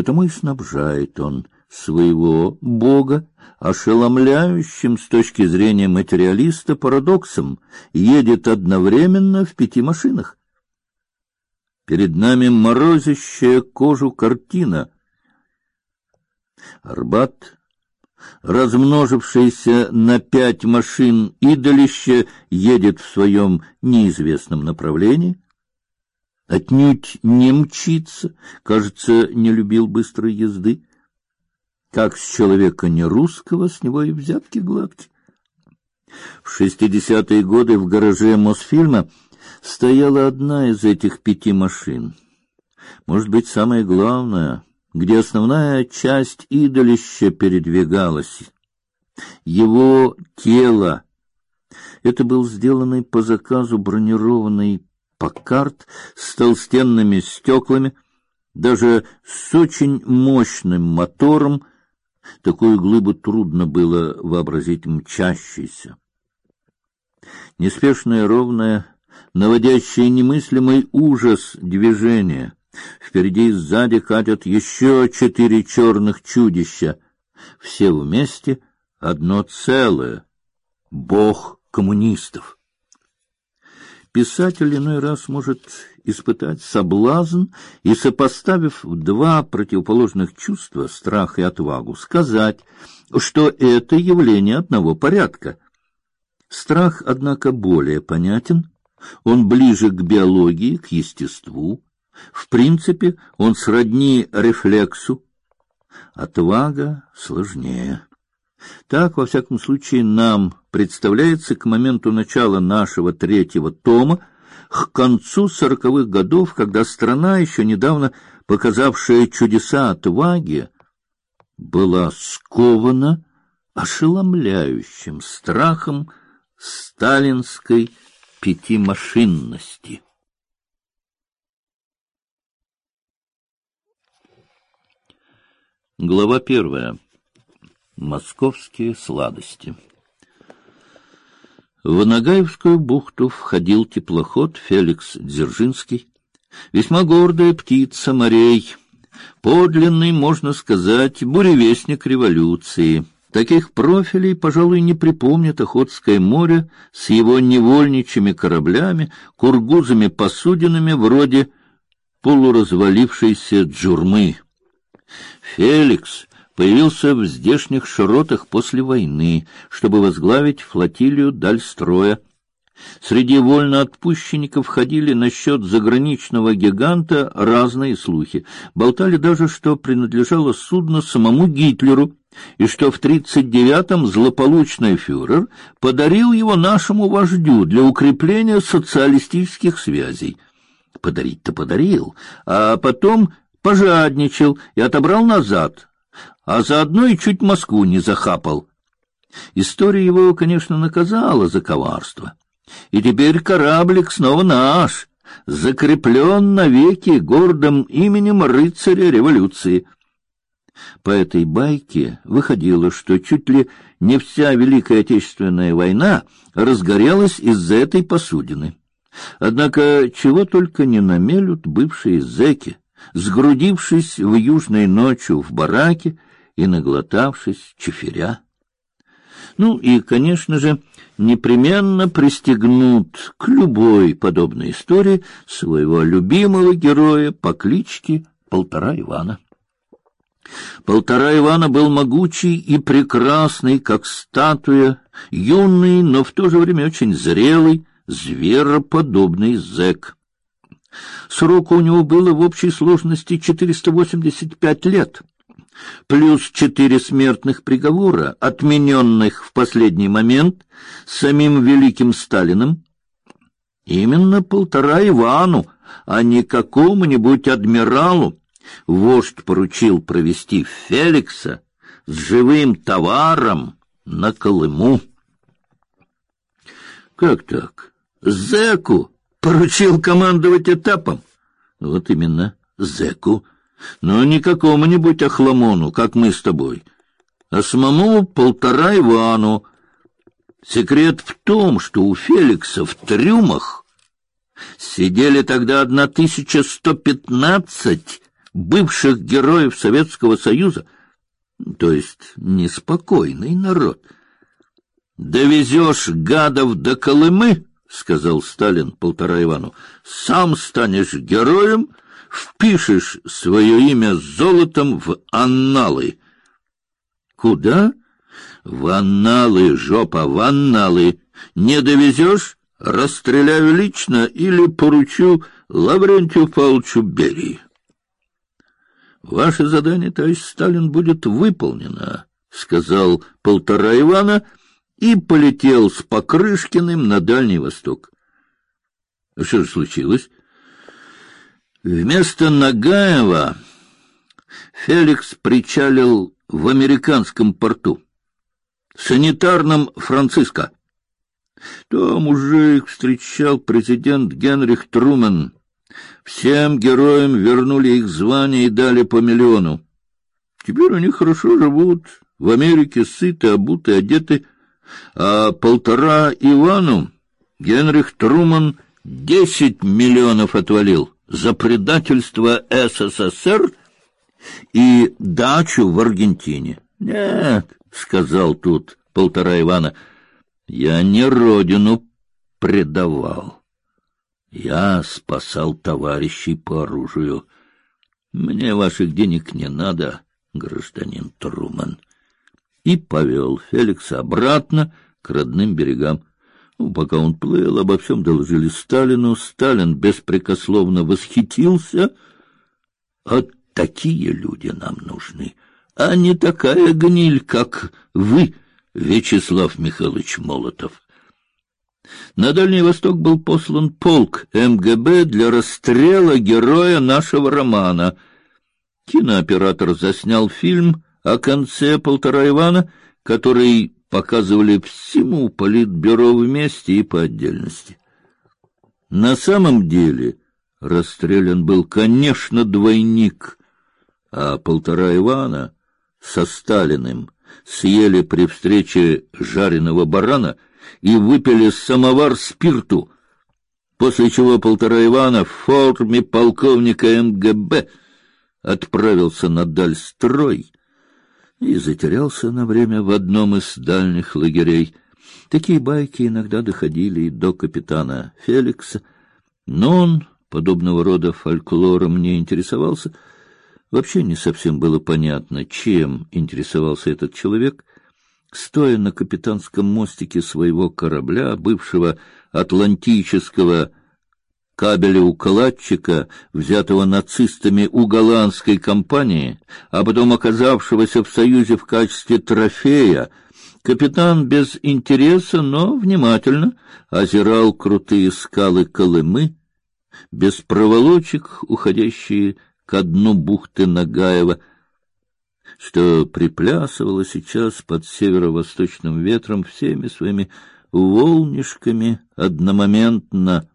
Потому и снабжает он своего бога ошеломляющим с точки зрения материалиста парадоксом, едет одновременно в пяти машинах. Перед нами морозящая кожу картина. Арбат, размножившийся на пять машин идолище, едет в своем неизвестном направлении. Отнюдь не мчится, кажется, не любил быстрой езды. Как с человека не русского, с него и взятки гладкие. В шестидесятые годы в гараже Мосфильма стояла одна из этих пяти машин. Может быть, самая главная, где основная часть идолища передвигалась. Его тело. Это был сделанный по заказу бронированный Паккарт с толстенными стеклами, даже с очень мощным мотором. Такую глыбу трудно было вообразить мчащейся. Неспешное, ровное, наводящее немыслимый ужас движение. Впереди и сзади катят еще четыре черных чудища. Все вместе одно целое. Бог коммунистов. Писатель иной раз может испытать соблазн и, сопоставив два противоположных чувства, страх и отвагу, сказать, что это явление одного порядка. Страх, однако, более понятен, он ближе к биологии, к естеству. В принципе, он сродни рефлексу. Отвага сложнее. Так, во всяком случае, нам представляется к моменту начала нашего третьего тома, к концу сороковых годов, когда страна, еще недавно показавшая чудеса отваги, была скована ошеломляющим страхом сталинской пятимашинности. Глава первая. Московские сладости. В Нагаевскую бухту входил теплоход Феликс Дзержинский, весьма гордая птица морей, подлинный, можно сказать, буревестник революции. Таких профилей, пожалуй, не припомнит Охотское море с его невольничьими кораблями, кургузами-посудинами вроде полуразвалившейся джурмы. Феликс появился в здешних широтах после войны, чтобы возглавить флотилию Дальстроя. Среди вольноотпущенников ходили насчет заграничного гиганта разные слухи. Болтали даже, что принадлежало судно самому Гитлеру, и что в тридцать девятом злополучный фюрер подарил его нашему вождю для укрепления социалистических связей. Подарить-то подарил, а потом пожадничал и отобрал назад, а заодно и чуть Москву не захапал. История его, конечно, наказала за коварство. И теперь кораблик снова наш, закреплен навеки гордым именем рыцаря революции — по этой байке выходило, что чуть ли не вся Великая Отечественная война разгорелась из-за этой посудины. Однако чего только не намелют бывшие зэки, сгрудившись в южной ночью в бараке и наглотавшись чефиря. Ну и, конечно же, непременно пристегнут к любой подобной истории своего любимого героя по кличке Полтора Ивана. Полтора Ивана был могучий и прекрасный, как статуя, юный, но в то же время очень зрелый, звероподобный зэк. Сроку у него было в общей сложности 485 лет, плюс четыре смертных приговора, отмененных в последний момент самим великим Сталиным. Именно полтора Ивану, а не какому-нибудь адмиралу, вождь поручил провести Феликса с живым товаром на Колыму. Как так? Зеку поручил командовать этапом? Вот именно, зеку. Но не какому-нибудь охламону, как мы с тобой, а самому полтора Ивану. Секрет в том, что у Феликса в трюмах сидели тогда одна тысяча сто пятнадцать бывших героев Советского Союза, то есть неспокойный народ. Довезешь гадов до Колымы, сказал Сталин полтора Ивану, сам станешь героем, впишешь свое имя золотом в анналы. Куда? В анналы, жопа, в анналы. Не довезешь? Расстреляю лично или поручу Лаврентию Павловичу Берии. Ваше задание, товарищ Сталин, будет выполнено, сказал полтора Ивана и полетел с Покрышкиным на Дальний Восток. Что же случилось? Вместо Нагаева Феликс причалил в американском порту, санитарном Франциско. Там уже их встречал президент Генрих Трумэн. Всем героям вернули их звания и дали по миллиону. Теперь они хорошо живут, в Америке сыты, обуты, одеты, а полтора Ивану Генрих Труман десять миллионов отвалил за предательство СССР и дачу в Аргентине. Нет, сказал тут полтора Ивана, я не родину предавал. Я спасал товарищей по оружию. Мне ваших денег не надо, гражданин Труман. И повел Феликса обратно к родным берегам. Ну, пока он плыл, обо всем доложили Сталину. Сталин беспрекословно восхитился. А такие люди нам нужны, а не такая гниль, как вы, Вячеслав Михайлович Молотов. На Дальний Восток был послан полк МГБ для расстрела героя нашего романа. Кинооператор заснял фильм о конце полтора Ивана, который показывали всему политбюро вместе и по отдельности. На самом деле расстрелян был, конечно, двойник, а полтора Ивана со Сталиным съели при встрече жареного барана — и выпили самовар спирту, после чего полтора Ивана в форме полковника МГБ отправился на дальстрой и затерялся на время в одном из дальних лагерей. Такие байки иногда доходили и до капитана Феликса, но он подобного рода фольклором не интересовался. Вообще не совсем было понятно, чем интересовался этот человек — стоя на капитанском мостике своего корабля, бывшего атлантического кабеля-укладчика, взятого нацистами у голландской компании, а потом оказавшегося в Союзе в качестве трофея, капитан без интереса, но внимательно озирал крутые скалы Колымы, без проволочек, уходящие ко дну бухты Нагаева, что приплясывало сейчас под северо-восточным ветром всеми своими волнишками одномоментно